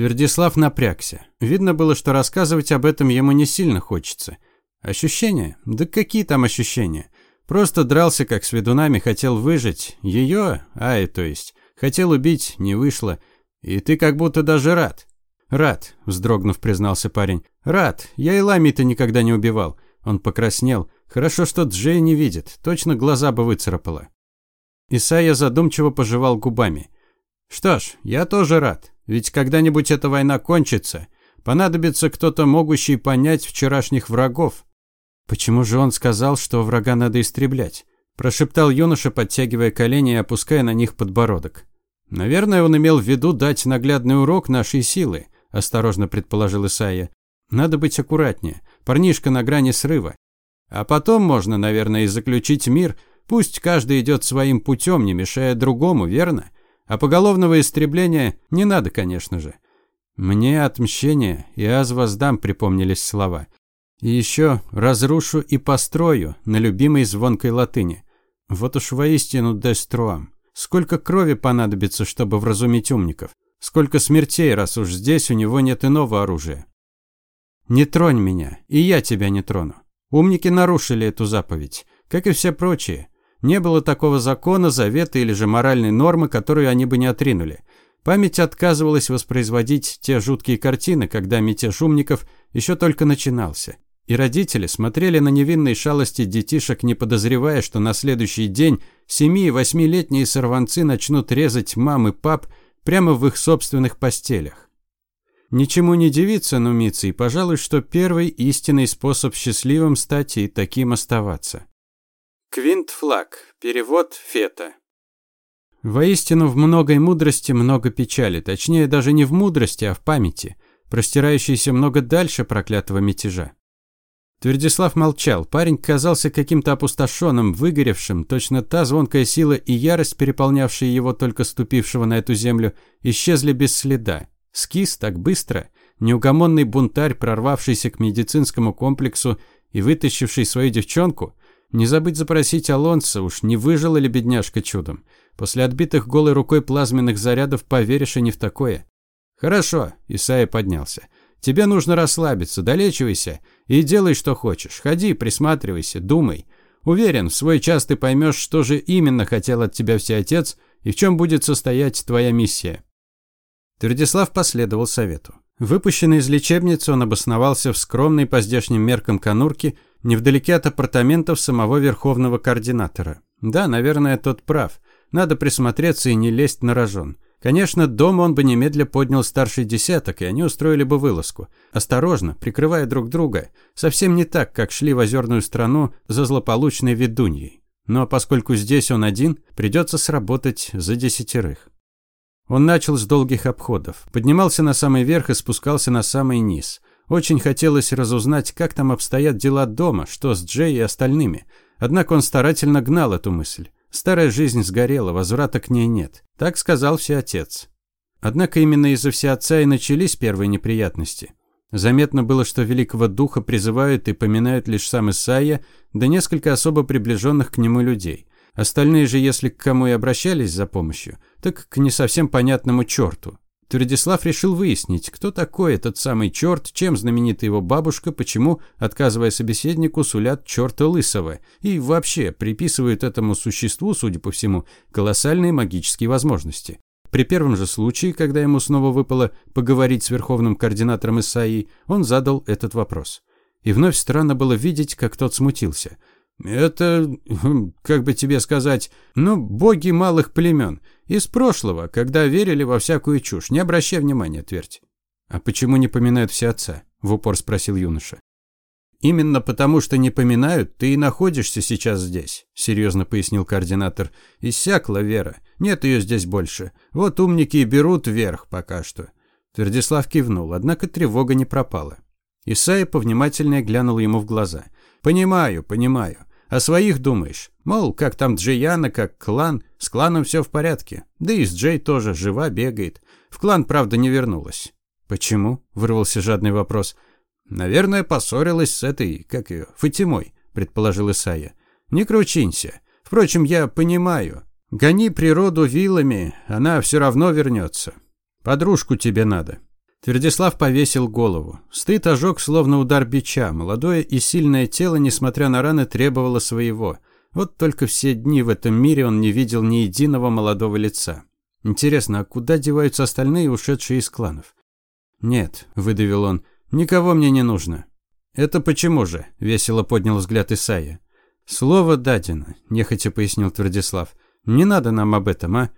Твердислав напрягся. Видно было, что рассказывать об этом ему не сильно хочется. Ощущения? Да какие там ощущения? Просто дрался как с ведунами, хотел выжить. Ее, Ай, то есть, хотел убить, не вышло. И ты как будто даже рад. Рад, вздрогнув, признался парень. Рад. Я и Лами-то никогда не убивал. Он покраснел. Хорошо, что Джей не видит. Точно глаза бы выцарапала. Исайя задумчиво пожевал губами. Что ж, я тоже рад. Ведь когда-нибудь эта война кончится. Понадобится кто-то, могущий понять вчерашних врагов. Почему же он сказал, что врага надо истреблять? Прошептал юноша, подтягивая колени и опуская на них подбородок. Наверное, он имел в виду дать наглядный урок нашей силы, осторожно предположил Исайя. Надо быть аккуратнее. Парнишка на грани срыва. А потом можно, наверное, и заключить мир. Пусть каждый идет своим путем, не мешая другому, верно? А поголовного истребления не надо, конечно же. Мне отмщение и аз воздам припомнились слова. И еще разрушу и построю на любимой звонкой латыни. Вот уж воистину деструам. Сколько крови понадобится, чтобы вразумить умников? Сколько смертей, раз уж здесь у него нет иного оружия? Не тронь меня, и я тебя не трону. Умники нарушили эту заповедь, как и все прочие. Не было такого закона, завета или же моральной нормы, которую они бы не отринули. Память отказывалась воспроизводить те жуткие картины, когда мятеж умников еще только начинался. И родители смотрели на невинные шалости детишек, не подозревая, что на следующий день семи- и восьмилетние сорванцы начнут резать мам и пап прямо в их собственных постелях. Ничему не дивиться, Нумиций, пожалуй, что первый истинный способ счастливым стать и таким оставаться. Квинт Флаг. Перевод Фета. Воистину в многой мудрости много печали, точнее даже не в мудрости, а в памяти, простирающейся много дальше проклятого мятежа. Твердислав молчал. Парень казался каким-то опустошенным, выгоревшим. Точно та звонкая сила и ярость, переполнявшие его только ступившего на эту землю, исчезли без следа. Скис так быстро. Неугомонный бунтарь, прорвавшийся к медицинскому комплексу и вытащивший свою девчонку, не забыть запросить Алонса, уж не выжила ли бедняжка чудом. После отбитых голой рукой плазменных зарядов поверишь и не в такое. Хорошо, Исайя поднялся. Тебе нужно расслабиться, долечивайся и делай, что хочешь. Ходи, присматривайся, думай. Уверен, в свой час ты поймешь, что же именно хотел от тебя Всеотец и в чем будет состоять твоя миссия. Твердислав последовал совету. Выпущенный из лечебницы, он обосновался в скромной по здешним меркам конурке – невдалеке от апартаментов самого верховного координатора. Да, наверное, тот прав. Надо присмотреться и не лезть на рожон. Конечно, дома он бы немедля поднял старший десяток, и они устроили бы вылазку. Осторожно, прикрывая друг друга. Совсем не так, как шли в озерную страну за злополучной ведуньей. Но поскольку здесь он один, придется сработать за десятерых. Он начал с долгих обходов. Поднимался на самый верх и спускался на самый низ. Очень хотелось разузнать, как там обстоят дела дома, что с Джей и остальными. Однако он старательно гнал эту мысль. Старая жизнь сгорела, возврата к ней нет. Так сказал всеотец. Однако именно из-за всеотца и начались первые неприятности. Заметно было, что великого духа призывают и поминают лишь сам Исаия, да несколько особо приближенных к нему людей. Остальные же, если к кому и обращались за помощью, так к не совсем понятному черту. Твердислав решил выяснить, кто такой этот самый черт, чем знаменита его бабушка, почему, отказывая собеседнику, сулят черта лысого, и вообще приписывают этому существу, судя по всему, колоссальные магические возможности. При первом же случае, когда ему снова выпало поговорить с верховным координатором Исаии, он задал этот вопрос. И вновь странно было видеть, как тот смутился – это, хм, как бы тебе сказать, ну, боги малых племен. Из прошлого, когда верили во всякую чушь. Не обращай внимания, твердь. А почему не поминают все отца? В упор спросил юноша. Именно потому, что не поминают, ты и находишься сейчас здесь, серьезно пояснил координатор. Иссякла вера. Нет ее здесь больше. Вот умники и берут верх пока что. Твердислав кивнул, однако тревога не пропала. Исайя повнимательнее глянул ему в глаза. «Понимаю, понимаю. О своих думаешь. Мол, как там Джейяна, как клан. С кланом все в порядке. Да и с Джей тоже жива, бегает. В клан, правда, не вернулась. Почему? Вырвался жадный вопрос. Наверное, поссорилась с этой, как ее, Фатимой, предположил Исайя. Не кручинься. Впрочем, я понимаю. Гони природу вилами, она все равно вернется. Подружку тебе надо. Твердислав повесил голову. Стыд ожег, словно удар бича. Молодое и сильное тело, несмотря на раны, требовало своего. Вот только все дни в этом мире он не видел ни единого молодого лица. Интересно, а куда деваются остальные, ушедшие из кланов? «Нет», – выдавил он, – «никого мне не нужно». «Это почему же?» – весело поднял взгляд Исаия. «Слово дадено», – нехотя пояснил Твердислав. «Не надо нам об этом, а?»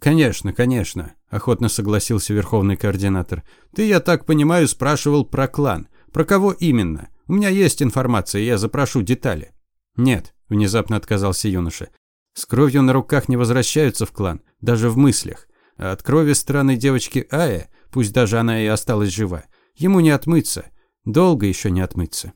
«Конечно, конечно», – охотно согласился верховный координатор. «Ты, я так понимаю, спрашивал про клан. Про кого именно? У меня есть информация, я запрошу детали». «Нет», – внезапно отказался юноша. «С кровью на руках не возвращаются в клан, даже в мыслях. А от крови странной девочки Ая, пусть даже она и осталась жива, ему не отмыться. Долго еще не отмыться».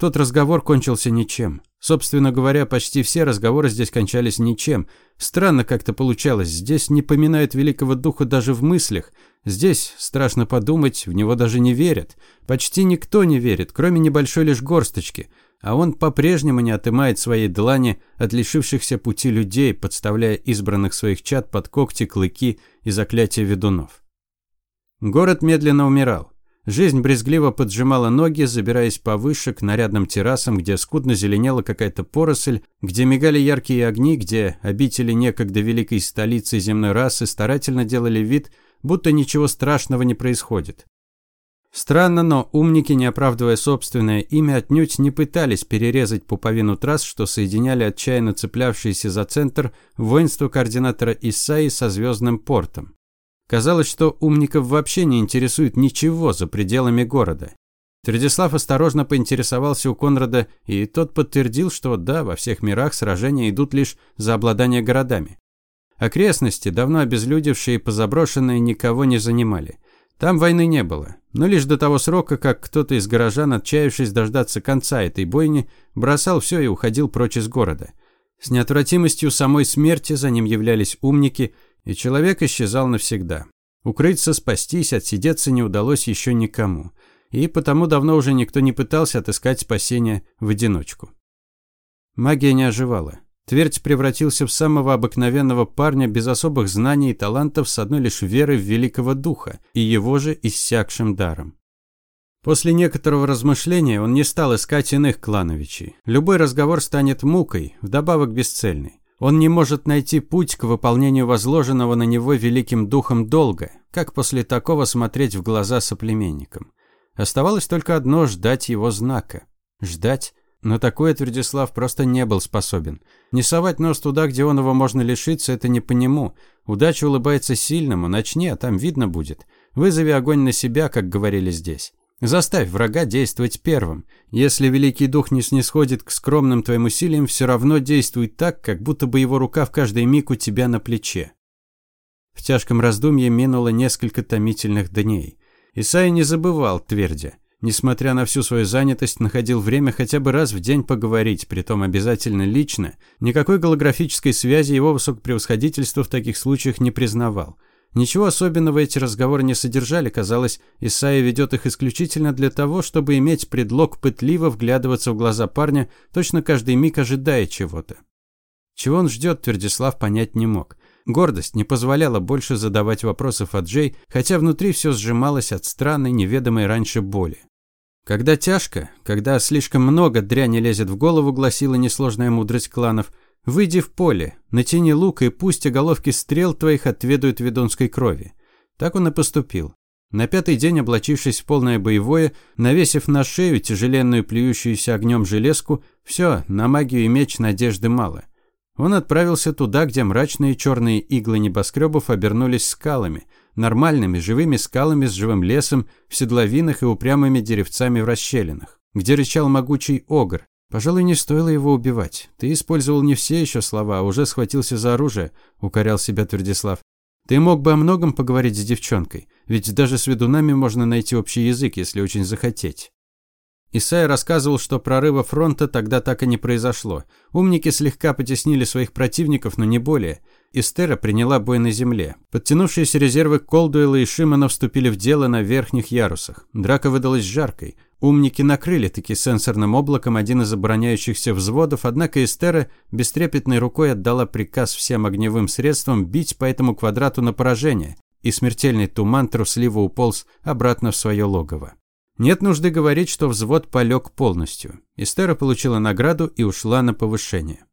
Тот разговор кончился ничем. Собственно говоря, почти все разговоры здесь кончались ничем. Странно как-то получалось. Здесь не поминают великого духа даже в мыслях. Здесь, страшно подумать, в него даже не верят. Почти никто не верит, кроме небольшой лишь горсточки. А он по-прежнему не отымает своей длани от лишившихся пути людей, подставляя избранных своих чад под когти, клыки и заклятия ведунов. Город медленно умирал. Жизнь брезгливо поджимала ноги, забираясь повыше к нарядным террасам, где скудно зеленела какая-то поросль, где мигали яркие огни, где обители некогда великой столицы земной расы старательно делали вид, будто ничего страшного не происходит. Странно, но умники, не оправдывая собственное имя, отнюдь не пытались перерезать пуповину трасс, что соединяли отчаянно цеплявшиеся за центр воинство координатора Исаи со звездным портом. Казалось, что умников вообще не интересует ничего за пределами города. Твердислав осторожно поинтересовался у Конрада, и тот подтвердил, что да, во всех мирах сражения идут лишь за обладание городами. Окрестности, давно обезлюдевшие и позаброшенные, никого не занимали. Там войны не было, но лишь до того срока, как кто-то из горожан, отчаявшись дождаться конца этой бойни, бросал все и уходил прочь из города. С неотвратимостью самой смерти за ним являлись умники – и человек исчезал навсегда. Укрыться, спастись, отсидеться не удалось еще никому. И потому давно уже никто не пытался отыскать спасение в одиночку. Магия не оживала. Твердь превратился в самого обыкновенного парня без особых знаний и талантов с одной лишь верой в великого духа и его же иссякшим даром. После некоторого размышления он не стал искать иных клановичей. Любой разговор станет мукой, вдобавок бесцельной. Он не может найти путь к выполнению возложенного на него великим духом долга, как после такого смотреть в глаза соплеменникам. Оставалось только одно – ждать его знака. Ждать? Но такое Твердислав просто не был способен. Не совать нос туда, где он его можно лишиться, это не по нему. Удача улыбается сильному, начни, а там видно будет. Вызови огонь на себя, как говорили здесь. Заставь врага действовать первым. Если Великий Дух не снисходит к скромным твоим усилиям, все равно действуй так, как будто бы его рука в каждый миг у тебя на плече. В тяжком раздумье минуло несколько томительных дней. Исайя не забывал твердя. Несмотря на всю свою занятость, находил время хотя бы раз в день поговорить, притом обязательно лично. Никакой голографической связи его высокопревосходительство в таких случаях не признавал – Ничего особенного эти разговоры не содержали, казалось, Исайя ведет их исключительно для того, чтобы иметь предлог пытливо вглядываться в глаза парня, точно каждый миг ожидая чего-то. Чего он ждет, Твердислав понять не мог. Гордость не позволяла больше задавать вопросов от Джей, хотя внутри все сжималось от странной, неведомой раньше боли. Когда тяжко, когда слишком много дряни лезет в голову, гласила несложная мудрость кланов, Выйди в поле, натяни лук, и пусть оголовки стрел твоих отведают ведунской крови. Так он и поступил. На пятый день, облачившись в полное боевое, навесив на шею тяжеленную плюющуюся огнем железку, все, на магию и меч надежды мало. Он отправился туда, где мрачные черные иглы небоскребов обернулись скалами, нормальными живыми скалами с живым лесом, в седловинах и упрямыми деревцами в расщелинах, где рычал могучий огр, Пожалуй, не стоило его убивать. Ты использовал не все еще слова, а уже схватился за оружие, укорял себя Твердислав. Ты мог бы о многом поговорить с девчонкой, ведь даже с ведунами можно найти общий язык, если очень захотеть. Исайя рассказывал, что прорыва фронта тогда так и не произошло. Умники слегка потеснили своих противников, но не более. Истера приняла бой на земле. Подтянувшиеся резервы Колдуэла и Шимана вступили в дело на верхних ярусах. Драка выдалась жаркой. Умники накрыли таки сенсорным облаком один из обороняющихся взводов, однако Эстера бестрепетной рукой отдала приказ всем огневым средствам бить по этому квадрату на поражение. и смертельный туман трусливо уполз обратно в свое логово. Нет нужды говорить, что взвод полег полностью. Эстера получила награду и ушла на повышение.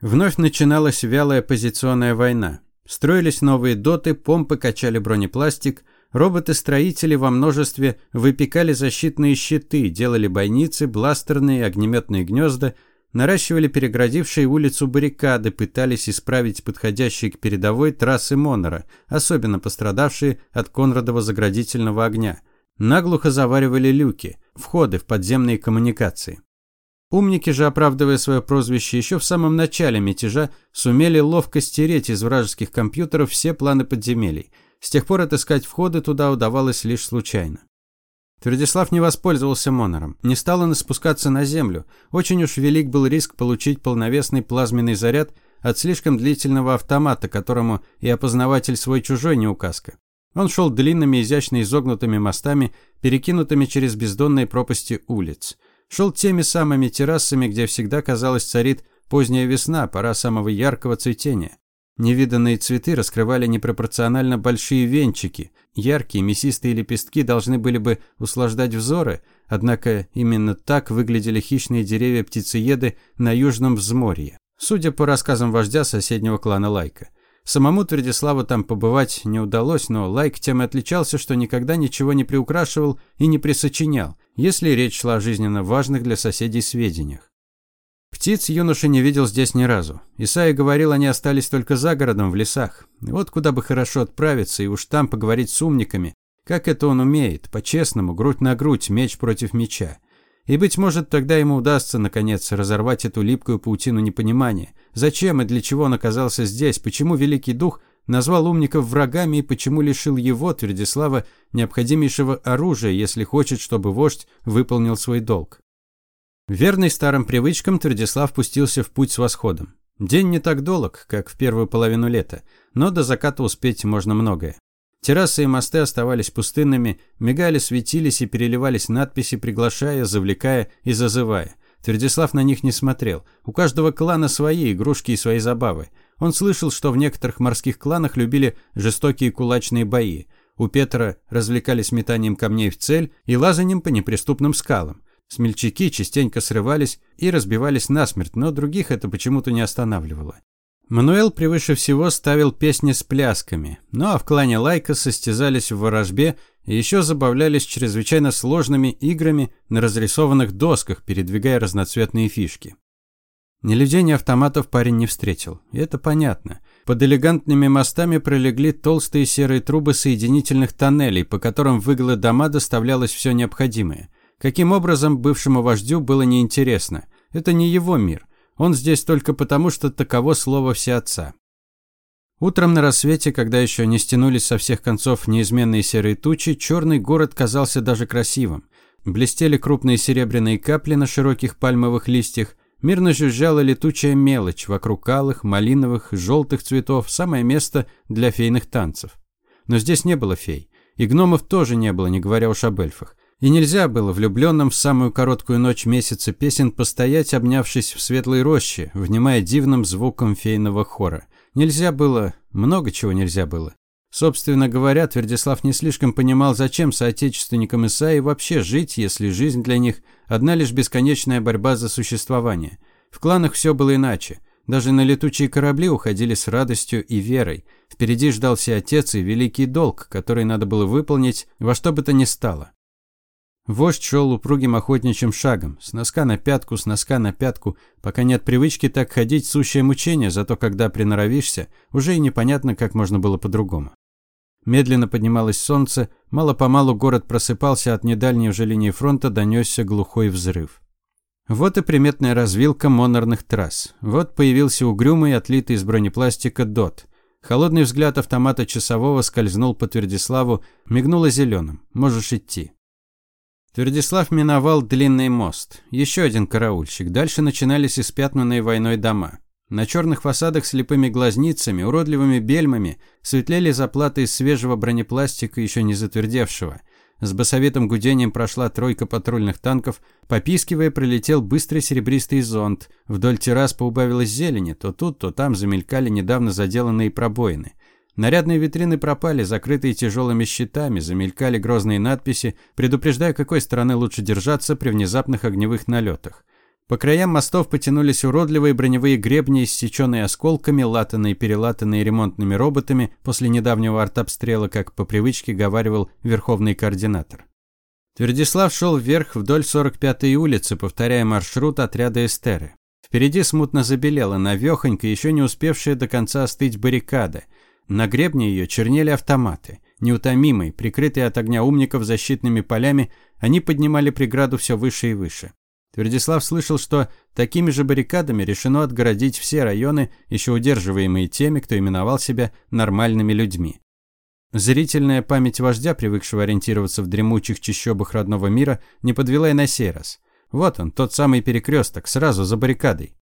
Вновь начиналась вялая позиционная война. Строились новые доты, помпы качали бронепластик, роботы-строители во множестве выпекали защитные щиты, делали бойницы, бластерные, огнеметные гнезда, наращивали переградившие улицу баррикады, пытались исправить подходящие к передовой трассы Монора, особенно пострадавшие от Конрадова заградительного огня. Наглухо заваривали люки, входы в подземные коммуникации. Умники же, оправдывая свое прозвище еще в самом начале мятежа, сумели ловко стереть из вражеских компьютеров все планы подземелий. С тех пор отыскать входы туда удавалось лишь случайно. Твердислав не воспользовался монором, не стал он спускаться на землю. Очень уж велик был риск получить полновесный плазменный заряд от слишком длительного автомата, которому и опознаватель свой-чужой не указка. Он шел длинными, изящно изогнутыми мостами, перекинутыми через бездонные пропасти улиц. Шел теми самыми террасами, где всегда, казалось, царит поздняя весна, пора самого яркого цветения. Невиданные цветы раскрывали непропорционально большие венчики. Яркие мясистые лепестки должны были бы услаждать взоры, однако именно так выглядели хищные деревья-птицееды на южном взморье. Судя по рассказам вождя соседнего клана Лайка. Самому Твердиславу там побывать не удалось, но Лайк тем и отличался, что никогда ничего не приукрашивал и не присочинял, если речь шла о жизненно важных для соседей сведениях. Птиц юноша не видел здесь ни разу. Исайя говорил, они остались только за городом, в лесах. Вот куда бы хорошо отправиться и уж там поговорить с умниками. Как это он умеет, по-честному, грудь на грудь, меч против меча. И, быть может, тогда ему удастся, наконец, разорвать эту липкую паутину непонимания. Зачем и для чего он оказался здесь, почему Великий Дух назвал умников врагами и почему лишил его, Твердислава, необходимейшего оружия, если хочет, чтобы вождь выполнил свой долг. Верный старым привычкам, Твердислав пустился в путь с восходом. День не так долг, как в первую половину лета, но до заката успеть можно многое. Террасы и мосты оставались пустынными, мигали, светились и переливались надписи, приглашая, завлекая и зазывая. Твердислав на них не смотрел. У каждого клана свои игрушки и свои забавы. Он слышал, что в некоторых морских кланах любили жестокие кулачные бои. У Петра развлекались метанием камней в цель и лазанием по неприступным скалам. Смельчаки частенько срывались и разбивались насмерть, но других это почему-то не останавливало. Мануэл превыше всего ставил песни с плясками, ну а в клане Лайка состязались в ворожбе и еще забавлялись чрезвычайно сложными играми на разрисованных досках, передвигая разноцветные фишки. Ни людей, ни автоматов парень не встретил, и это понятно. Под элегантными мостами пролегли толстые серые трубы соединительных тоннелей, по которым в иглы дома доставлялось все необходимое. Каким образом бывшему вождю было неинтересно. Это не его мир. Он здесь только потому, что таково слово всеотца. Утром на рассвете, когда еще не стянулись со всех концов неизменные серые тучи, черный город казался даже красивым. Блестели крупные серебряные капли на широких пальмовых листьях, мирно жужжала летучая мелочь вокруг алых, малиновых, желтых цветов, самое место для фейных танцев. Но здесь не было фей. И гномов тоже не было, не говоря уж об эльфах. И нельзя было влюбленным в самую короткую ночь месяца песен постоять, обнявшись в светлой роще, внимая дивным звуком фейного хора. Нельзя было, много чего нельзя было. Собственно говоря, Твердислав не слишком понимал, зачем соотечественникам Исаи вообще жить, если жизнь для них – одна лишь бесконечная борьба за существование. В кланах все было иначе. Даже на летучие корабли уходили с радостью и верой. Впереди ждался отец и великий долг, который надо было выполнить во что бы то ни стало. Вождь шел упругим охотничьим шагом, с носка на пятку, с носка на пятку, пока нет привычки так ходить, сущее мучение, зато когда приноровишься, уже и непонятно, как можно было по-другому. Медленно поднималось солнце, мало-помалу город просыпался, от недальней уже линии фронта донесся глухой взрыв. Вот и приметная развилка монорных трасс. Вот появился угрюмый, отлитый из бронепластика ДОТ. Холодный взгляд автомата часового скользнул по Твердиславу, мигнуло зеленым. Можешь идти. Твердислав миновал длинный мост. Еще один караульщик. Дальше начинались испятнанные войной дома. На черных фасадах слепыми глазницами, уродливыми бельмами светлели заплаты из свежего бронепластика, еще не затвердевшего. С басовитым гудением прошла тройка патрульных танков. Попискивая, пролетел быстрый серебристый зонт. Вдоль террас поубавилось зелени. То тут, то там замелькали недавно заделанные пробоины. Нарядные витрины пропали, закрытые тяжелыми щитами, замелькали грозные надписи, предупреждая, какой стороны лучше держаться при внезапных огневых налетах. По краям мостов потянулись уродливые броневые гребни, иссеченные осколками, латанные и перелатанные ремонтными роботами после недавнего артобстрела, как по привычке говаривал верховный координатор. Твердислав шел вверх вдоль 45-й улицы, повторяя маршрут отряда Эстеры. Впереди смутно забелела навехонько, еще не успевшая до конца остыть баррикада – на гребне ее чернели автоматы. Неутомимые, прикрытые от огня умников защитными полями, они поднимали преграду все выше и выше. Твердислав слышал, что такими же баррикадами решено отгородить все районы, еще удерживаемые теми, кто именовал себя нормальными людьми. Зрительная память вождя, привыкшего ориентироваться в дремучих чащобах родного мира, не подвела и на сей раз. Вот он, тот самый перекресток, сразу за баррикадой.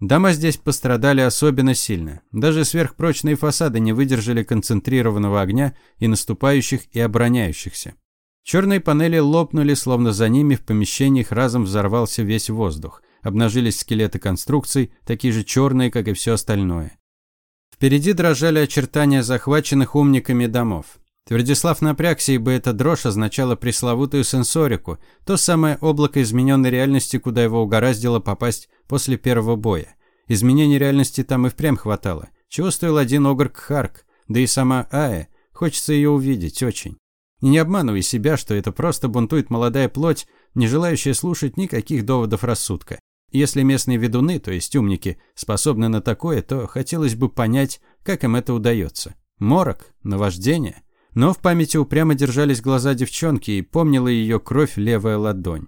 Дома здесь пострадали особенно сильно. Даже сверхпрочные фасады не выдержали концентрированного огня и наступающих, и обороняющихся. Черные панели лопнули, словно за ними в помещениях разом взорвался весь воздух. Обнажились скелеты конструкций, такие же черные, как и все остальное. Впереди дрожали очертания захваченных умниками домов. Твердислав напрягся, ибо эта дрожь означала пресловутую сенсорику, то самое облако измененной реальности, куда его угораздило попасть после первого боя. Изменений реальности там и впрямь хватало. Чего стоил один Огрк Харк, да и сама Ая, хочется ее увидеть очень. И не обманывай себя, что это просто бунтует молодая плоть, не желающая слушать никаких доводов рассудка. Если местные ведуны, то есть умники, способны на такое, то хотелось бы понять, как им это удается. Морок? Наваждение? Но в памяти упрямо держались глаза девчонки и помнила ее кровь левая ладонь.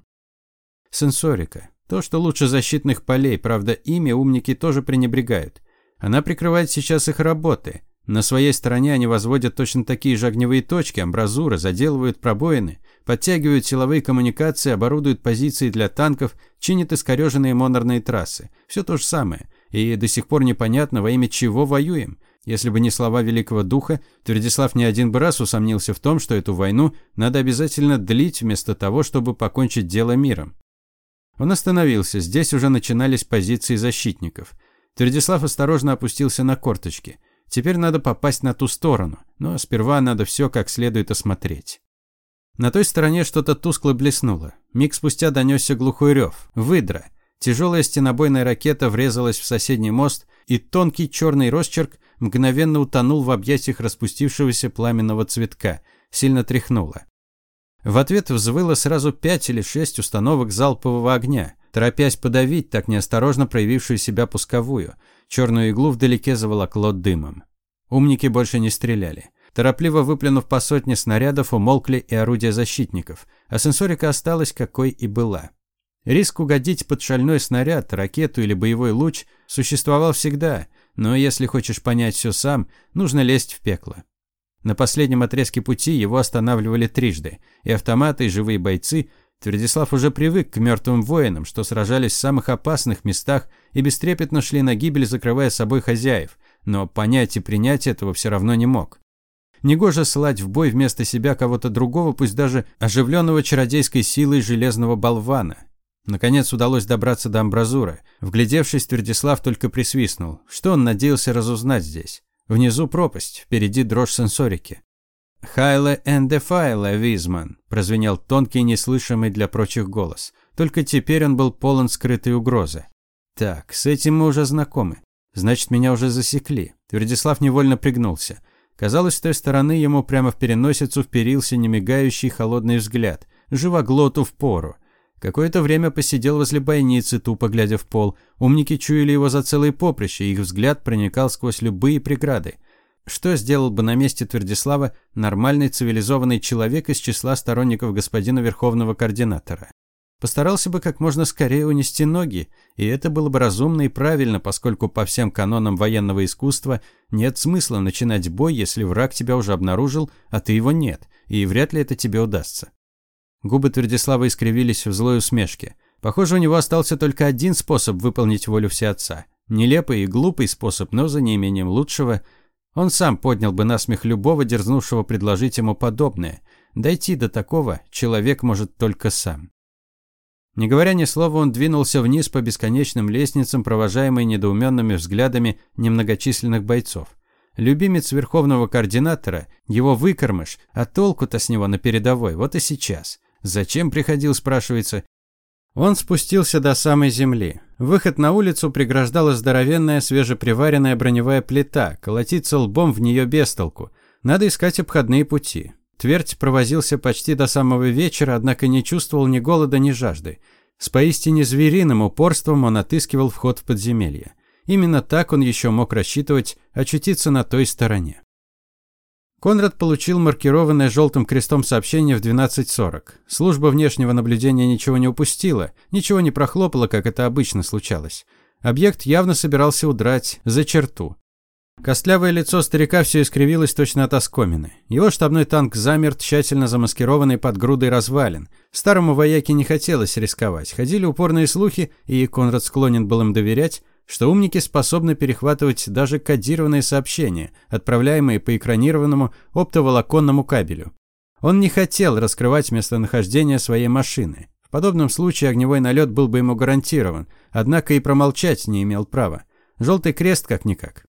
Сенсорика. То, что лучше защитных полей, правда, ими умники тоже пренебрегают. Она прикрывает сейчас их работы. На своей стороне они возводят точно такие же огневые точки, амбразуры, заделывают пробоины, подтягивают силовые коммуникации, оборудуют позиции для танков, чинят искореженные монорные трассы. Все то же самое. И до сих пор непонятно, во имя чего воюем – если бы не слова Великого Духа, Твердислав не один бы раз усомнился в том, что эту войну надо обязательно длить вместо того, чтобы покончить дело миром. Он остановился, здесь уже начинались позиции защитников. Твердислав осторожно опустился на корточки. Теперь надо попасть на ту сторону, но сперва надо все как следует осмотреть. На той стороне что-то тускло блеснуло. Миг спустя донесся глухой рев. Выдра. Тяжелая стенобойная ракета врезалась в соседний мост, и тонкий черный росчерк мгновенно утонул в объятиях распустившегося пламенного цветка, сильно тряхнуло. В ответ взвыло сразу пять или шесть установок залпового огня, торопясь подавить так неосторожно проявившую себя пусковую. Черную иглу вдалеке заволокло дымом. Умники больше не стреляли. Торопливо выплюнув по сотне снарядов, умолкли и орудия защитников, а сенсорика осталась какой и была. Риск угодить под шальной снаряд, ракету или боевой луч существовал всегда, но если хочешь понять все сам, нужно лезть в пекло. На последнем отрезке пути его останавливали трижды, и автоматы, и живые бойцы. Твердислав уже привык к мертвым воинам, что сражались в самых опасных местах и бестрепетно шли на гибель, закрывая собой хозяев, но понять и принять этого все равно не мог. Негоже ссылать в бой вместо себя кого-то другого, пусть даже оживленного чародейской силой железного болвана. Наконец удалось добраться до амбразуры. Вглядевшись, Твердислав только присвистнул. Что он надеялся разузнать здесь? Внизу пропасть, впереди дрожь сенсорики. «Хайле эндефайле, Визман», – прозвенел тонкий, неслышимый для прочих голос. Только теперь он был полон скрытой угрозы. «Так, с этим мы уже знакомы. Значит, меня уже засекли». Твердислав невольно пригнулся. Казалось, с той стороны ему прямо в переносицу вперился немигающий холодный взгляд. Живоглоту в пору. Какое-то время посидел возле бойницы, тупо глядя в пол. Умники чуяли его за целые поприще, их взгляд проникал сквозь любые преграды. Что сделал бы на месте Твердислава нормальный цивилизованный человек из числа сторонников господина Верховного Координатора? Постарался бы как можно скорее унести ноги, и это было бы разумно и правильно, поскольку по всем канонам военного искусства нет смысла начинать бой, если враг тебя уже обнаружил, а ты его нет, и вряд ли это тебе удастся. Губы Твердислава искривились в злой усмешке. Похоже, у него остался только один способ выполнить волю всеотца. Нелепый и глупый способ, но за неимением лучшего. Он сам поднял бы насмех любого, дерзнувшего предложить ему подобное. Дойти до такого человек может только сам. Не говоря ни слова, он двинулся вниз по бесконечным лестницам, провожаемый недоуменными взглядами немногочисленных бойцов. Любимец верховного координатора, его выкормыш, а толку-то с него на передовой, вот и сейчас. Зачем приходил, спрашивается. Он спустился до самой земли. Выход на улицу преграждала здоровенная свежеприваренная броневая плита, колотиться лбом в нее без толку. Надо искать обходные пути. Твердь провозился почти до самого вечера, однако не чувствовал ни голода, ни жажды. С поистине звериным упорством он отыскивал вход в подземелье. Именно так он еще мог рассчитывать очутиться на той стороне. Конрад получил маркированное желтым крестом сообщение в 12.40. Служба внешнего наблюдения ничего не упустила, ничего не прохлопала, как это обычно случалось. Объект явно собирался удрать за черту. Костлявое лицо старика все искривилось точно от оскомины. Его штабной танк замер, тщательно замаскированный под грудой развалин. Старому вояке не хотелось рисковать. Ходили упорные слухи, и Конрад склонен был им доверять, что умники способны перехватывать даже кодированные сообщения, отправляемые по экранированному оптоволоконному кабелю. Он не хотел раскрывать местонахождение своей машины. В подобном случае огневой налет был бы ему гарантирован, однако и промолчать не имел права. Желтый крест как-никак.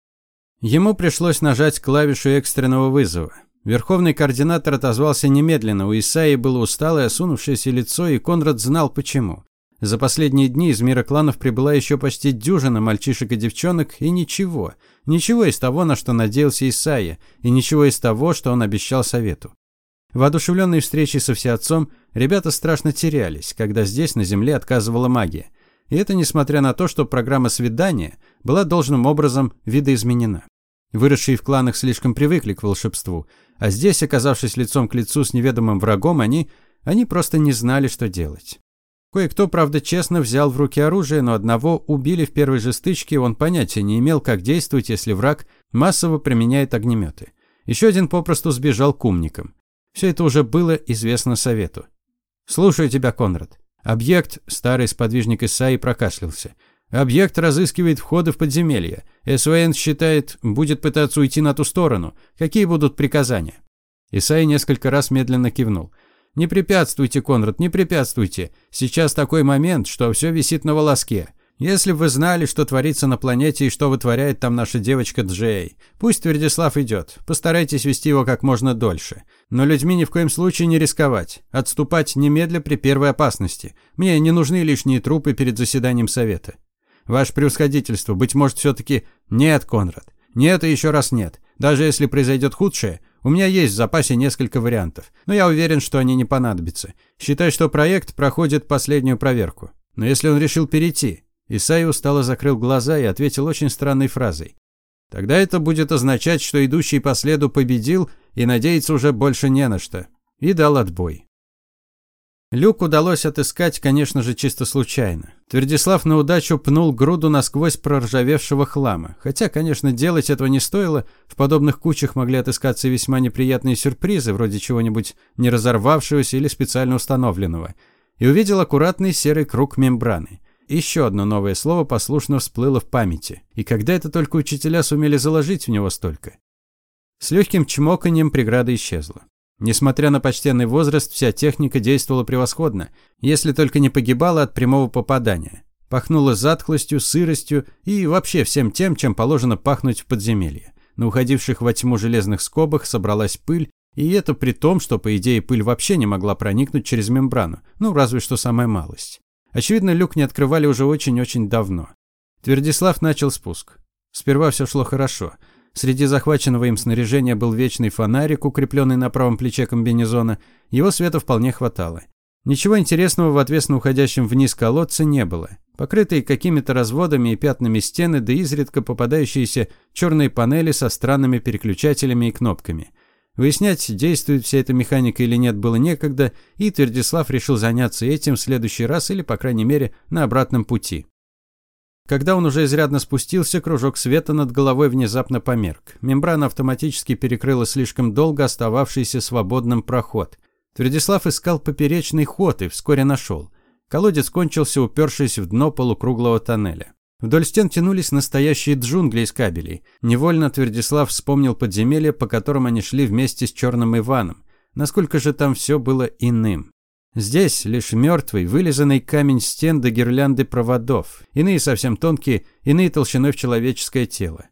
Ему пришлось нажать клавишу экстренного вызова. Верховный координатор отозвался немедленно, у Исаи было усталое, осунувшееся лицо, и Конрад знал почему. За последние дни из мира кланов прибыла еще почти дюжина мальчишек и девчонок, и ничего. Ничего из того, на что надеялся Исаия, и ничего из того, что он обещал совету. Воодушевленные встречей со всеотцом, ребята страшно терялись, когда здесь, на земле, отказывала магия. И это несмотря на то, что программа свидания была должным образом видоизменена. Выросшие в кланах слишком привыкли к волшебству, а здесь, оказавшись лицом к лицу с неведомым врагом, они, они просто не знали, что делать. Кое-кто, правда, честно взял в руки оружие, но одного убили в первой же стычке, он понятия не имел, как действовать, если враг массово применяет огнеметы. Еще один попросту сбежал к умникам. Все это уже было известно совету. «Слушаю тебя, Конрад». Объект, старый сподвижник Исаи, прокашлялся. Объект разыскивает входы в подземелье. СВН считает, будет пытаться уйти на ту сторону. Какие будут приказания? Исаи несколько раз медленно кивнул. Не препятствуйте, Конрад, не препятствуйте. Сейчас такой момент, что все висит на волоске. Если бы вы знали, что творится на планете и что вытворяет там наша девочка Джей, пусть Твердислав идет. Постарайтесь вести его как можно дольше. Но людьми ни в коем случае не рисковать. Отступать немедля при первой опасности. Мне не нужны лишние трупы перед заседанием совета. Ваше превосходительство, быть может, все-таки... Нет, Конрад. Нет и еще раз нет. Даже если произойдет худшее, у меня есть в запасе несколько вариантов, но я уверен, что они не понадобятся. Считай, что проект проходит последнюю проверку. Но если он решил перейти... Исаи устало закрыл глаза и ответил очень странной фразой. Тогда это будет означать, что идущий по следу победил и надеяться уже больше не на что. И дал отбой. Люк удалось отыскать, конечно же, чисто случайно. Твердислав на удачу пнул груду насквозь проржавевшего хлама. Хотя, конечно, делать этого не стоило. В подобных кучах могли отыскаться весьма неприятные сюрпризы, вроде чего-нибудь не разорвавшегося или специально установленного. И увидел аккуратный серый круг мембраны. Еще одно новое слово послушно всплыло в памяти. И когда это только учителя сумели заложить в него столько? С легким чмоканьем преграда исчезла. Несмотря на почтенный возраст, вся техника действовала превосходно, если только не погибала от прямого попадания. Пахнула затхлостью, сыростью и вообще всем тем, чем положено пахнуть в подземелье. На уходивших во тьму железных скобах собралась пыль, и это при том, что, по идее, пыль вообще не могла проникнуть через мембрану, ну, разве что самая малость. Очевидно, люк не открывали уже очень-очень давно. Твердислав начал спуск. Сперва все шло хорошо – Среди захваченного им снаряжения был вечный фонарик, укрепленный на правом плече комбинезона. Его света вполне хватало. Ничего интересного в отвесно уходящем вниз колодце не было. Покрытые какими-то разводами и пятнами стены, да изредка попадающиеся черные панели со странными переключателями и кнопками. Выяснять, действует вся эта механика или нет, было некогда, и Твердислав решил заняться этим в следующий раз или, по крайней мере, на обратном пути. Когда он уже изрядно спустился, кружок света над головой внезапно померк. Мембрана автоматически перекрыла слишком долго остававшийся свободным проход. Твердислав искал поперечный ход и вскоре нашел. Колодец кончился, упершись в дно полукруглого тоннеля. Вдоль стен тянулись настоящие джунгли из кабелей. Невольно Твердислав вспомнил подземелье, по которым они шли вместе с Черным Иваном. Насколько же там все было иным. Здесь лишь мертвый, вылизанный камень стен до гирлянды проводов, иные совсем тонкие, иные толщиной в человеческое тело.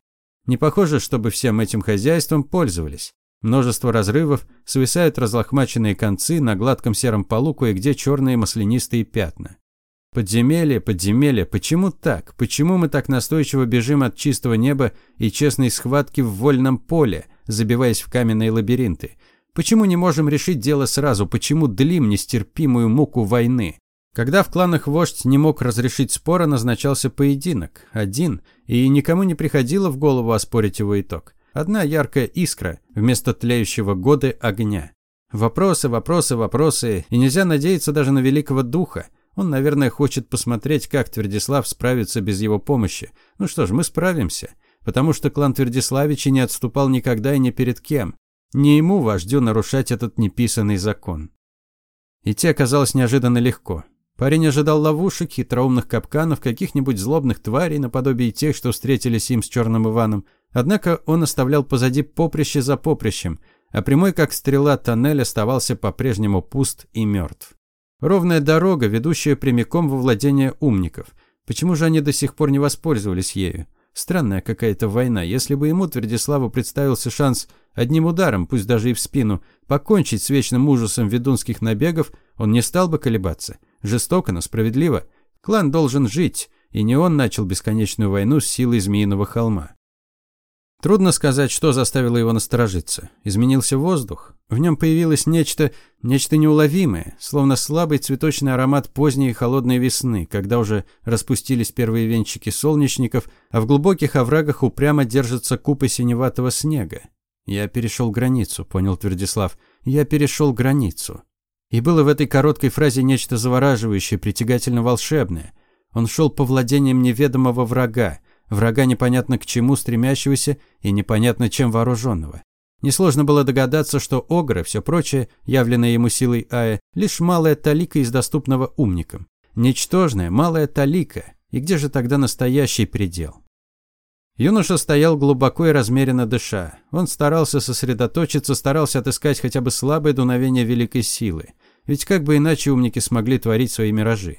Не похоже, чтобы всем этим хозяйством пользовались. Множество разрывов, свисают разлохмаченные концы, на гладком сером полу кое-где черные маслянистые пятна. Подземелье, подземелье, почему так? Почему мы так настойчиво бежим от чистого неба и честной схватки в вольном поле, забиваясь в каменные лабиринты? Почему не можем решить дело сразу? Почему длим нестерпимую муку войны? Когда в кланах вождь не мог разрешить спора, назначался поединок, один, и никому не приходило в голову оспорить его итог. Одна яркая искра вместо тлеющего годы огня. Вопросы, вопросы, вопросы, и нельзя надеяться даже на великого духа. Он, наверное, хочет посмотреть, как Твердислав справится без его помощи. Ну что ж, мы справимся, потому что клан Твердиславичи не отступал никогда и ни перед кем. Не ему, вождю, нарушать этот неписанный закон. Идти оказалось неожиданно легко. Парень ожидал ловушек, хитроумных капканов, каких-нибудь злобных тварей, наподобие тех, что встретились им с Черным Иваном. Однако он оставлял позади поприще за поприщем, а прямой, как стрела, тоннель оставался по-прежнему пуст и мертв. Ровная дорога, ведущая прямиком во владение умников. Почему же они до сих пор не воспользовались ею? Странная какая-то война. Если бы ему, Твердиславу, представился шанс одним ударом, пусть даже и в спину, покончить с вечным ужасом ведунских набегов, он не стал бы колебаться. Жестоко, но справедливо. Клан должен жить, и не он начал бесконечную войну с силой Змеиного холма. Трудно сказать, что заставило его насторожиться. Изменился воздух. В нем появилось нечто, нечто неуловимое, словно слабый цветочный аромат поздней холодной весны, когда уже распустились первые венчики солнечников, а в глубоких оврагах упрямо держатся купы синеватого снега. «Я перешел границу», — понял Твердислав. «Я перешел границу». И было в этой короткой фразе нечто завораживающее, притягательно волшебное. Он шел по владениям неведомого врага, врага непонятно к чему стремящегося и непонятно чем вооруженного. Несложно было догадаться, что Огры, все прочее, явленное ему силой Ая, лишь малая талика из доступного умникам. Ничтожная, малая талика. И где же тогда настоящий предел? Юноша стоял глубоко и размеренно дыша. Он старался сосредоточиться, старался отыскать хотя бы слабое дуновение великой силы. Ведь как бы иначе умники смогли творить свои миражи?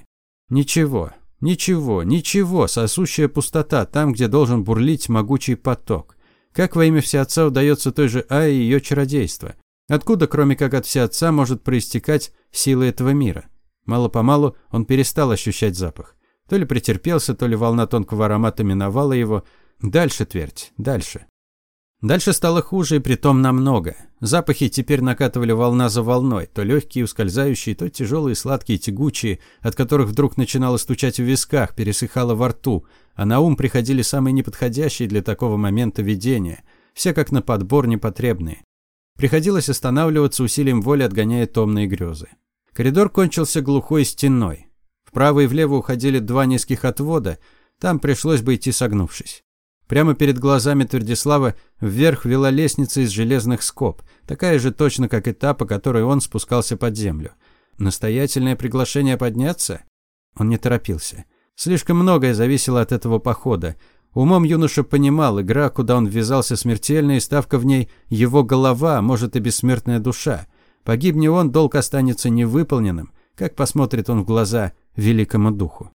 Ничего, ничего, ничего, сосущая пустота там, где должен бурлить могучий поток. Как во имя Всеотца удается той же Ае ее чародейство? Откуда, кроме как от Всеотца, может проистекать сила этого мира? Мало-помалу он перестал ощущать запах. То ли претерпелся, то ли волна тонкого аромата миновала его. Дальше твердь, дальше. Дальше стало хуже и притом намного. Запахи теперь накатывали волна за волной, то легкие, ускользающие, то тяжелые, сладкие, тягучие, от которых вдруг начинало стучать в висках, пересыхало во рту, а на ум приходили самые неподходящие для такого момента видения, все как на подбор непотребные. Приходилось останавливаться усилием воли, отгоняя томные грезы. Коридор кончился глухой стеной. Вправо и влево уходили два низких отвода, там пришлось бы идти согнувшись. Прямо перед глазами Твердислава вверх вела лестница из железных скоб, такая же точно, как и та, по которой он спускался под землю. Настоятельное приглашение подняться? Он не торопился. Слишком многое зависело от этого похода. Умом юноша понимал, игра, куда он ввязался смертельная, и ставка в ней – его голова, а может и бессмертная душа. Погибни он, долг останется невыполненным, как посмотрит он в глаза великому духу.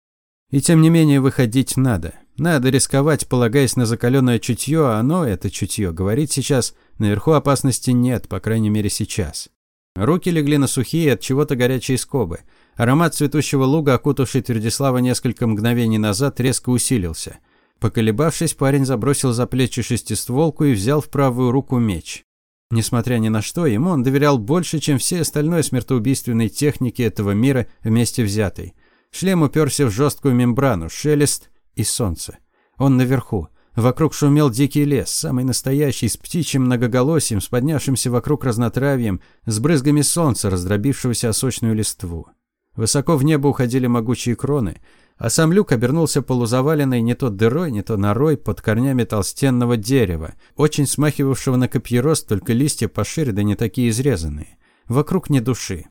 И тем не менее выходить надо. Надо рисковать, полагаясь на закаленное чутье, а оно, это чутье, говорит сейчас, наверху опасности нет, по крайней мере сейчас. Руки легли на сухие от чего-то горячие скобы. Аромат цветущего луга, окутавший Твердислава несколько мгновений назад, резко усилился. Поколебавшись, парень забросил за плечи шестистволку и взял в правую руку меч. Несмотря ни на что, ему он доверял больше, чем все остальной смертоубийственной техники этого мира вместе взятой. Шлем уперся в жесткую мембрану, шелест и солнце. Он наверху. Вокруг шумел дикий лес, самый настоящий, с птичьим многоголосием, с поднявшимся вокруг разнотравьем, с брызгами солнца, раздробившегося о сочную листву. Высоко в небо уходили могучие кроны, а сам люк обернулся полузаваленной не то дырой, не то норой под корнями толстенного дерева, очень смахивавшего на копьерост, только листья пошире, да не такие изрезанные. Вокруг ни души.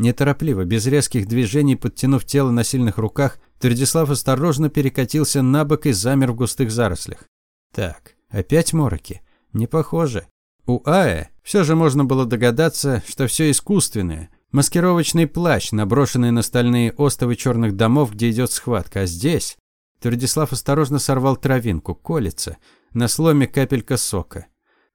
Неторопливо, без резких движений, подтянув тело на сильных руках, Твердислав осторожно перекатился на бок и замер в густых зарослях. Так, опять мороки? Не похоже. У Ая все же можно было догадаться, что все искусственное. Маскировочный плащ, наброшенный на стальные остовы черных домов, где идет схватка. А здесь... Твердислав осторожно сорвал травинку, колется. На сломе капелька сока.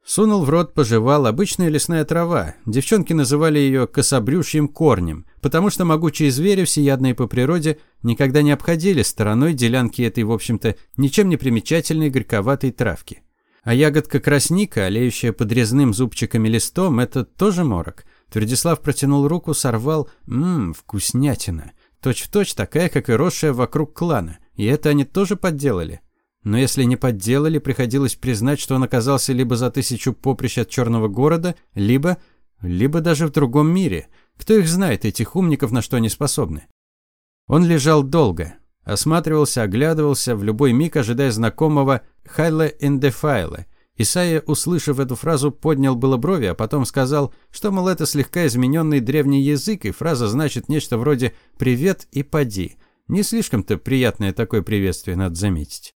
Сунул в рот, пожевал, обычная лесная трава. Девчонки называли ее кособрюшьим корнем, потому что могучие звери, всеядные по природе, никогда не обходили стороной делянки этой, в общем-то, ничем не примечательной горьковатой травки. А ягодка красника, олеющая подрезным зубчиками листом, это тоже морок. Твердислав протянул руку, сорвал. Ммм, вкуснятина. Точь-в-точь точь такая, как и росшая вокруг клана. И это они тоже подделали. Но если не подделали, приходилось признать, что он оказался либо за тысячу поприщ от черного города, либо... либо даже в другом мире. Кто их знает, этих умников, на что они способны? Он лежал долго, осматривался, оглядывался, в любой миг ожидая знакомого «Хайле индефайле». Исайя, услышав эту фразу, поднял было брови, а потом сказал, что, мол, это слегка измененный древний язык, и фраза значит нечто вроде «привет» и «поди». Не слишком-то приятное такое приветствие, надо заметить.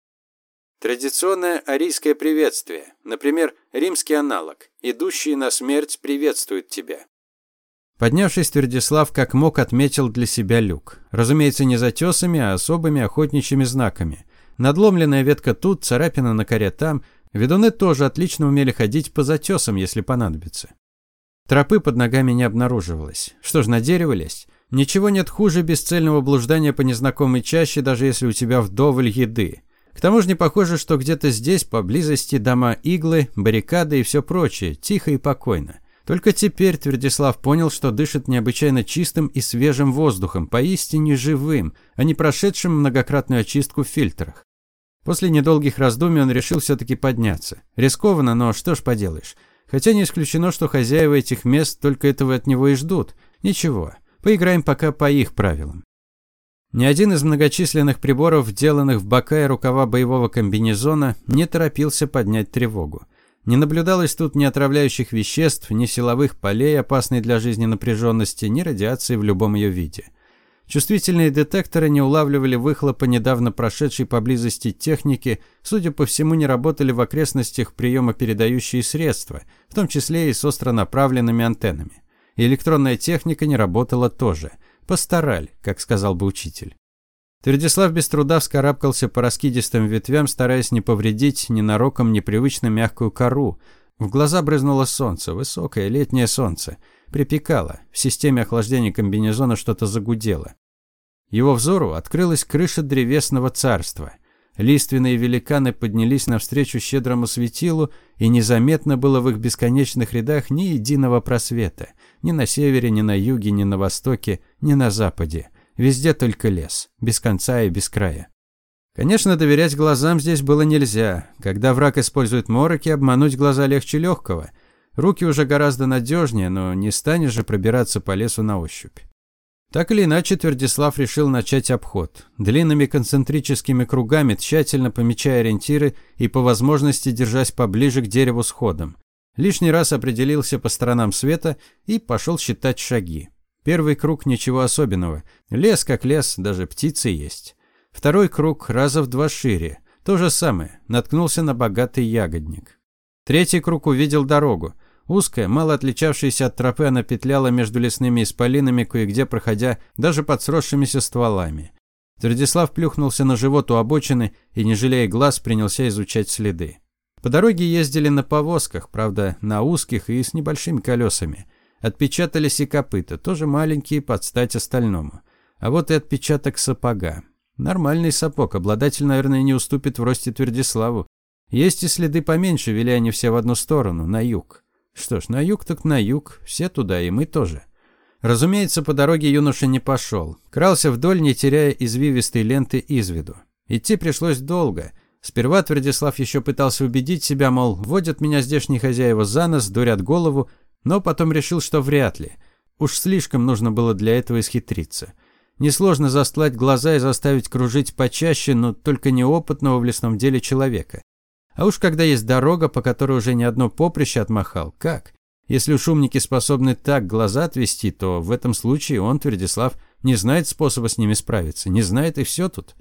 Традиционное арийское приветствие, например, римский аналог «идущий на смерть приветствует тебя». Поднявшись, Твердислав как мог отметил для себя люк. Разумеется, не затесами, а особыми охотничьими знаками. Надломленная ветка тут, царапина на коре там. Ведуны тоже отлично умели ходить по затесам, если понадобится. Тропы под ногами не обнаруживалось. Что ж, на дерево лезть? Ничего нет хуже бесцельного блуждания по незнакомой чаще, даже если у тебя вдоволь еды. К тому же не похоже, что где-то здесь, поблизости, дома иглы, баррикады и все прочее, тихо и покойно. Только теперь Твердислав понял, что дышит необычайно чистым и свежим воздухом, поистине живым, а не прошедшим многократную очистку в фильтрах. После недолгих раздумий он решил все-таки подняться. Рискованно, но что ж поделаешь. Хотя не исключено, что хозяева этих мест только этого от него и ждут. Ничего, поиграем пока по их правилам. Ни один из многочисленных приборов, вделанных в бока и рукава боевого комбинезона, не торопился поднять тревогу. Не наблюдалось тут ни отравляющих веществ, ни силовых полей, опасной для жизни напряженности, ни радиации в любом ее виде. Чувствительные детекторы не улавливали выхлопа недавно прошедшей поблизости техники, судя по всему, не работали в окрестностях приемопередающие средства, в том числе и с остро направленными антеннами. И электронная техника не работала тоже – Постараль, как сказал бы учитель. Твердислав без труда вскарабкался по раскидистым ветвям, стараясь не повредить ненароком непривычно мягкую кору. В глаза брызнуло солнце, высокое летнее солнце. Припекало, в системе охлаждения комбинезона что-то загудело. Его взору открылась крыша древесного царства. Лиственные великаны поднялись навстречу щедрому светилу, и незаметно было в их бесконечных рядах ни единого просвета. Ни на севере, ни на юге, ни на востоке, ни на западе. Везде только лес, без конца и без края. Конечно, доверять глазам здесь было нельзя. Когда враг использует мороки, обмануть глаза легче легкого. Руки уже гораздо надежнее, но не станешь же пробираться по лесу на ощупь. Так или иначе, Твердислав решил начать обход. Длинными концентрическими кругами, тщательно помечая ориентиры и по возможности держась поближе к дереву сходом. Лишний раз определился по сторонам света и пошел считать шаги. Первый круг ничего особенного. Лес как лес, даже птицы есть. Второй круг раза в два шире. То же самое. Наткнулся на богатый ягодник. Третий круг увидел дорогу. Узкая, мало отличавшаяся от тропы, она петляла между лесными исполинами, кое-где проходя даже под сросшимися стволами. Твердислав плюхнулся на живот у обочины и, не жалея глаз, принялся изучать следы. По дороге ездили на повозках, правда, на узких и с небольшими колесами. Отпечатались и копыта, тоже маленькие, под стать остальному. А вот и отпечаток сапога. Нормальный сапог, обладатель, наверное, не уступит в росте Твердиславу. Есть и следы поменьше, вели они все в одну сторону, на юг. Что ж, на юг так на юг, все туда, и мы тоже. Разумеется, по дороге юноша не пошел. Крался вдоль, не теряя извивистой ленты из виду. Идти пришлось долго – Сперва Твердислав еще пытался убедить себя, мол, водят меня здешние хозяева за нос, дурят голову, но потом решил, что вряд ли. Уж слишком нужно было для этого исхитриться. Несложно застлать глаза и заставить кружить почаще, но только неопытного в лесном деле человека. А уж когда есть дорога, по которой уже ни одно поприще отмахал, как? Если уж умники способны так глаза отвести, то в этом случае он, Твердислав, не знает способа с ними справиться, не знает и все тут.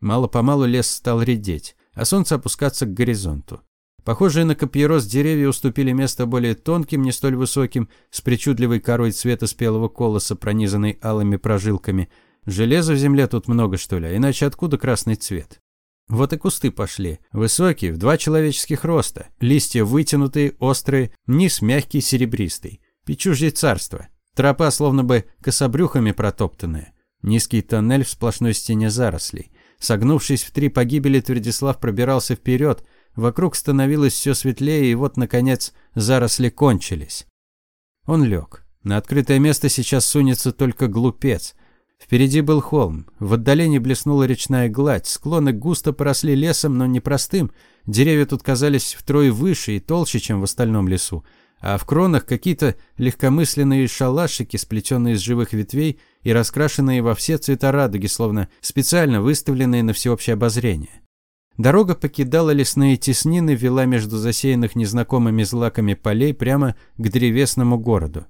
Мало-помалу лес стал редеть, а солнце опускаться к горизонту. Похожие на копьерост деревья уступили место более тонким, не столь высоким, с причудливой корой цвета спелого колоса, пронизанной алыми прожилками. Железа в земле тут много, что ли, а иначе откуда красный цвет? Вот и кусты пошли. Высокие, в два человеческих роста. Листья вытянутые, острые, низ мягкий, серебристый. Печужье царство. Тропа словно бы кособрюхами протоптанная. Низкий тоннель в сплошной стене зарослей. Согнувшись в три погибели, Твердислав пробирался вперед. Вокруг становилось все светлее, и вот, наконец, заросли кончились. Он лег. На открытое место сейчас сунется только глупец. Впереди был холм. В отдалении блеснула речная гладь. Склоны густо поросли лесом, но не простым. Деревья тут казались втрое выше и толще, чем в остальном лесу. А в кронах какие-то легкомысленные шалашики, сплетенные из живых ветвей и раскрашенные во все цвета радуги, словно специально выставленные на всеобщее обозрение. Дорога покидала лесные теснины, вела между засеянных незнакомыми злаками полей прямо к древесному городу.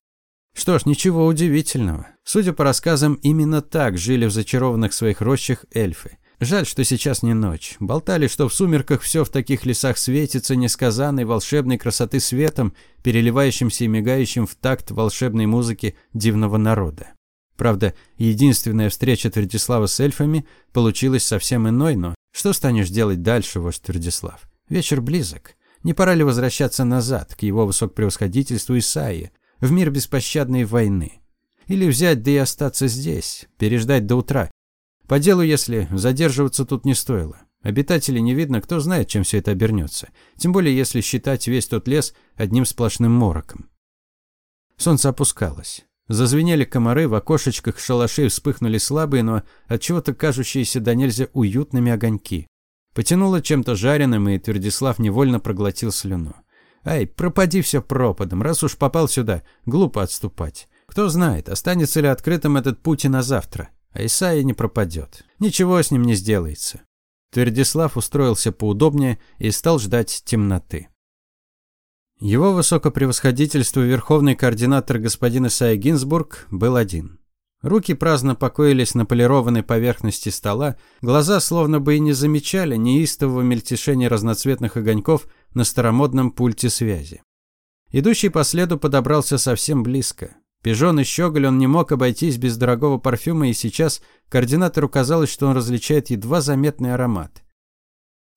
Что ж, ничего удивительного. Судя по рассказам, именно так жили в зачарованных своих рощах эльфы. Жаль, что сейчас не ночь. Болтали, что в сумерках все в таких лесах светится несказанной волшебной красоты светом, переливающимся и мигающим в такт волшебной музыки дивного народа. Правда, единственная встреча Твердислава с эльфами получилась совсем иной, но что станешь делать дальше, вождь Твердислав? Вечер близок. Не пора ли возвращаться назад, к его высокопревосходительству Исаии, в мир беспощадной войны. Или взять да и остаться здесь, переждать до утра. По делу, если задерживаться тут не стоило. Обитателей не видно, кто знает, чем все это обернется. Тем более, если считать весь тот лес одним сплошным мороком. Солнце опускалось. Зазвенели комары, в окошечках шалашей вспыхнули слабые, но от чего-то кажущиеся до нельзя уютными огоньки. Потянуло чем-то жареным, и Твердислав невольно проглотил слюну. Ай, пропади все пропадом, раз уж попал сюда, глупо отступать. Кто знает, останется ли открытым этот путь и на завтра. А Исаия не пропадет. Ничего с ним не сделается. Твердислав устроился поудобнее и стал ждать темноты. Его высокопревосходительство верховный координатор господин Исаия Гинзбург был один. Руки праздно покоились на полированной поверхности стола, глаза словно бы и не замечали неистового мельтешения разноцветных огоньков на старомодном пульте связи. Идущий по следу подобрался совсем близко. Пижон и щеголь он не мог обойтись без дорогого парфюма, и сейчас координатору казалось, что он различает едва заметный аромат.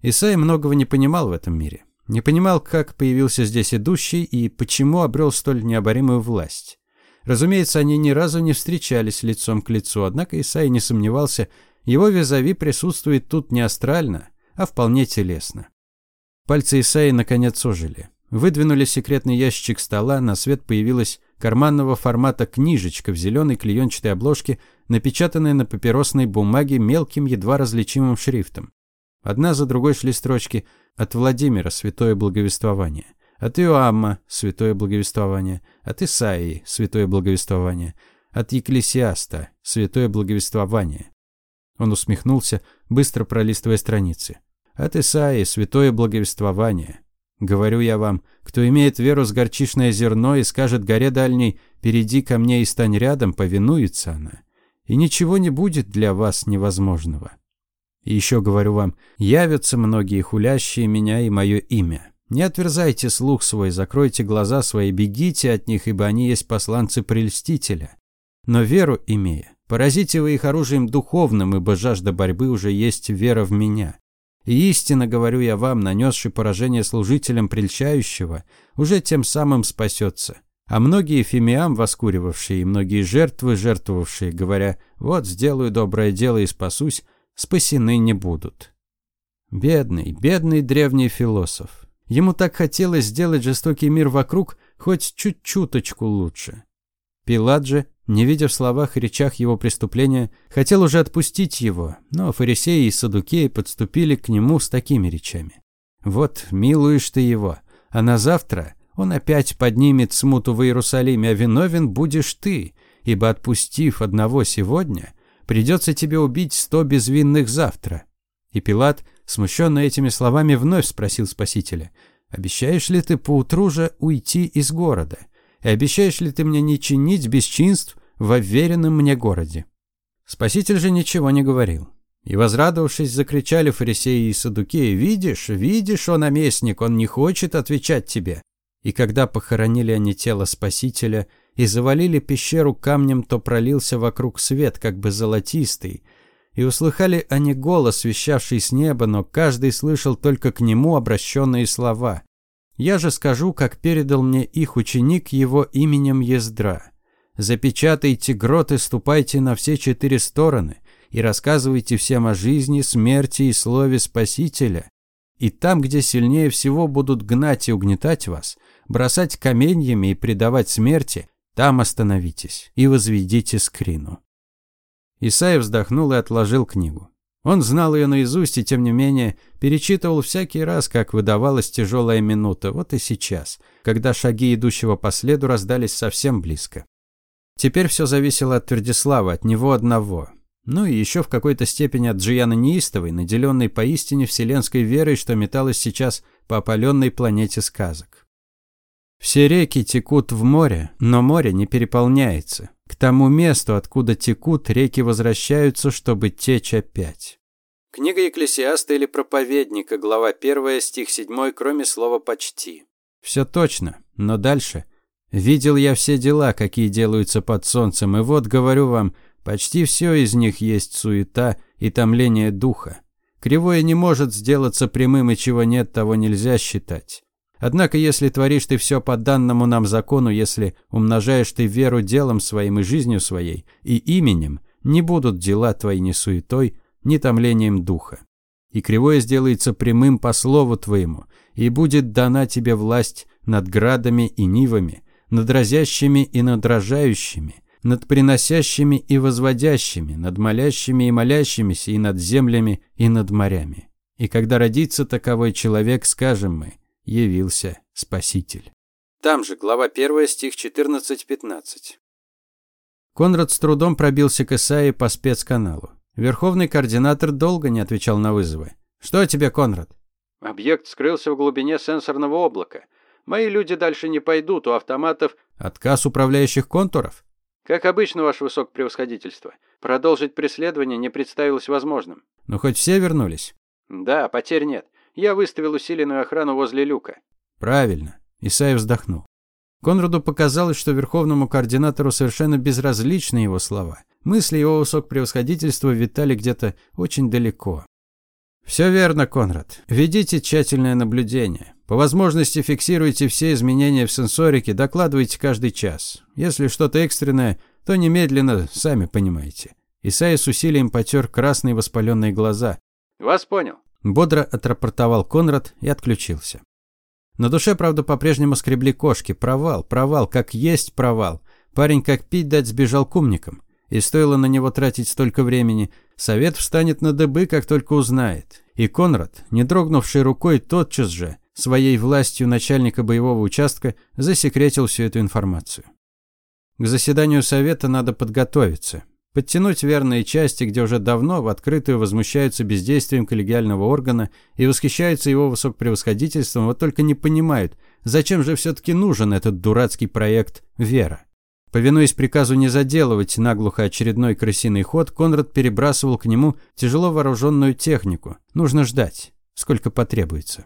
Исай многого не понимал в этом мире. Не понимал, как появился здесь идущий и почему обрел столь необоримую власть. Разумеется, они ни разу не встречались лицом к лицу, однако Исай не сомневался, его визави присутствует тут не астрально, а вполне телесно. Пальцы Исаи наконец ожили. Выдвинули секретный ящичек стола, на свет появилась карманного формата книжечка в зеленой клеенчатой обложке, напечатанная на папиросной бумаге мелким, едва различимым шрифтом. Одна за другой шли строчки «От Владимира, святое благовествование», от Иоамма – святое благовествование, от Исаии – святое благовествование, от Екклесиаста – святое благовествование. Он усмехнулся, быстро пролистывая страницы. От Исаии – святое благовествование. Говорю я вам, кто имеет веру с горчичное зерно и скажет горе дальней, перейди ко мне и стань рядом, повинуется она. И ничего не будет для вас невозможного. И еще говорю вам, явятся многие хулящие меня и мое имя. Не отверзайте слух свой, закройте глаза свои, бегите от них, ибо они есть посланцы прельстителя. Но веру имея, поразите вы их оружием духовным, ибо жажда борьбы уже есть вера в меня. И истинно говорю я вам, нанесший поражение служителям прельщающего, уже тем самым спасется. А многие фимиам воскуривавшие и многие жертвы жертвовавшие, говоря «вот сделаю доброе дело и спасусь», спасены не будут. Бедный, бедный древний философ. Ему так хотелось сделать жестокий мир вокруг хоть чуть-чуточку лучше. Пилат же, не видя в словах и речах его преступления, хотел уже отпустить его, но фарисеи и садукеи подступили к нему с такими речами. «Вот, милуешь ты его, а на завтра он опять поднимет смуту в Иерусалиме, а виновен будешь ты, ибо отпустив одного сегодня, придется тебе убить сто безвинных завтра». И Пилат – Смущенный этими словами, вновь спросил Спасителя, «Обещаешь ли ты поутру же уйти из города? И обещаешь ли ты мне не чинить бесчинств в уверенном мне городе?» Спаситель же ничего не говорил. И, возрадовавшись, закричали фарисеи и садукеи, «Видишь, видишь, он наместник, он не хочет отвечать тебе». И когда похоронили они тело Спасителя, и завалили пещеру камнем, то пролился вокруг свет, как бы золотистый. И услыхали они голос, вещавший с неба, но каждый слышал только к нему обращенные слова. Я же скажу, как передал мне их ученик его именем Ездра. Запечатайте грот и ступайте на все четыре стороны, и рассказывайте всем о жизни, смерти и слове Спасителя. И там, где сильнее всего будут гнать и угнетать вас, бросать каменьями и предавать смерти, там остановитесь и возведите скрину. Исаия вздохнул и отложил книгу. Он знал ее наизусть и, тем не менее, перечитывал всякий раз, как выдавалась тяжелая минута, вот и сейчас, когда шаги идущего по следу раздались совсем близко. Теперь все зависело от Твердислава, от него одного. Ну и еще в какой-то степени от Джияна Неистовой, наделенной поистине вселенской верой, что металась сейчас по опаленной планете сказок. Все реки текут в море, но море не переполняется. К тому месту, откуда текут, реки возвращаются, чтобы течь опять. Книга Екклесиаста или Проповедника, глава 1, стих 7, кроме слова «почти». Все точно, но дальше. Видел я все дела, какие делаются под солнцем, и вот, говорю вам, почти все из них есть суета и томление духа. Кривое не может сделаться прямым, и чего нет, того нельзя считать. Однако, если творишь ты все по данному нам закону, если умножаешь ты веру делом своим и жизнью своей, и именем, не будут дела твои ни суетой, ни томлением духа. И кривое сделается прямым по слову твоему, и будет дана тебе власть над градами и нивами, над разящими и над рожающими, над приносящими и возводящими, над молящими и молящимися, и над землями, и над морями. И когда родится таковой человек, скажем мы – явился Спаситель. Там же, глава 1, стих 14-15. Конрад с трудом пробился к Исаии по спецканалу. Верховный координатор долго не отвечал на вызовы. «Что тебе, Конрад?» «Объект скрылся в глубине сенсорного облака. Мои люди дальше не пойдут, у автоматов...» «Отказ управляющих контуров?» «Как обычно, ваше высокопревосходительство. Продолжить преследование не представилось возможным». «Ну, хоть все вернулись?» «Да, потерь нет. Я выставил усиленную охрану возле люка. Правильно. Исаев вздохнул. Конраду показалось, что верховному координатору совершенно безразличны его слова. Мысли его высокопревосходительства витали где-то очень далеко. «Все верно, Конрад. Ведите тщательное наблюдение. По возможности фиксируйте все изменения в сенсорике, докладывайте каждый час. Если что-то экстренное, то немедленно, сами понимаете». Исайя с усилием потер красные воспаленные глаза. «Вас понял. Бодро отрапортовал Конрад и отключился. На душе, правда, по-прежнему скребли кошки. Провал, провал, как есть провал. Парень как пить дать сбежал к умникам. И стоило на него тратить столько времени. Совет встанет на дыбы, как только узнает. И Конрад, не дрогнувший рукой, тотчас же, своей властью начальника боевого участка, засекретил всю эту информацию. К заседанию совета надо подготовиться. Подтянуть верные части, где уже давно в открытую возмущаются бездействием коллегиального органа и восхищаются его высокопревосходительством, вот только не понимают, зачем же все-таки нужен этот дурацкий проект «Вера». Повинуясь приказу не заделывать наглухо очередной крысиный ход, Конрад перебрасывал к нему тяжело вооруженную технику. Нужно ждать, сколько потребуется.